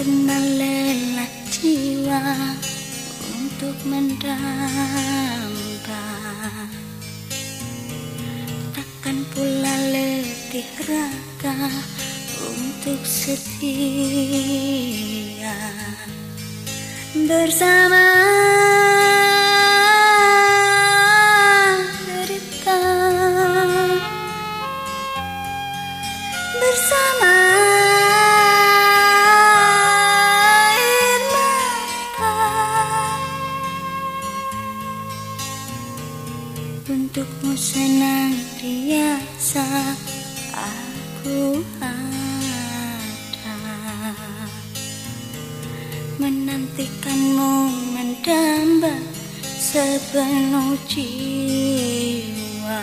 pernah lelah jiwa untuk mendamba Takkan pula letih raga untuk setia. Bersama untukmu senang biasa aku ada menantikanmu mendambang sepenuh jiwa.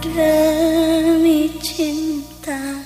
demi cinta.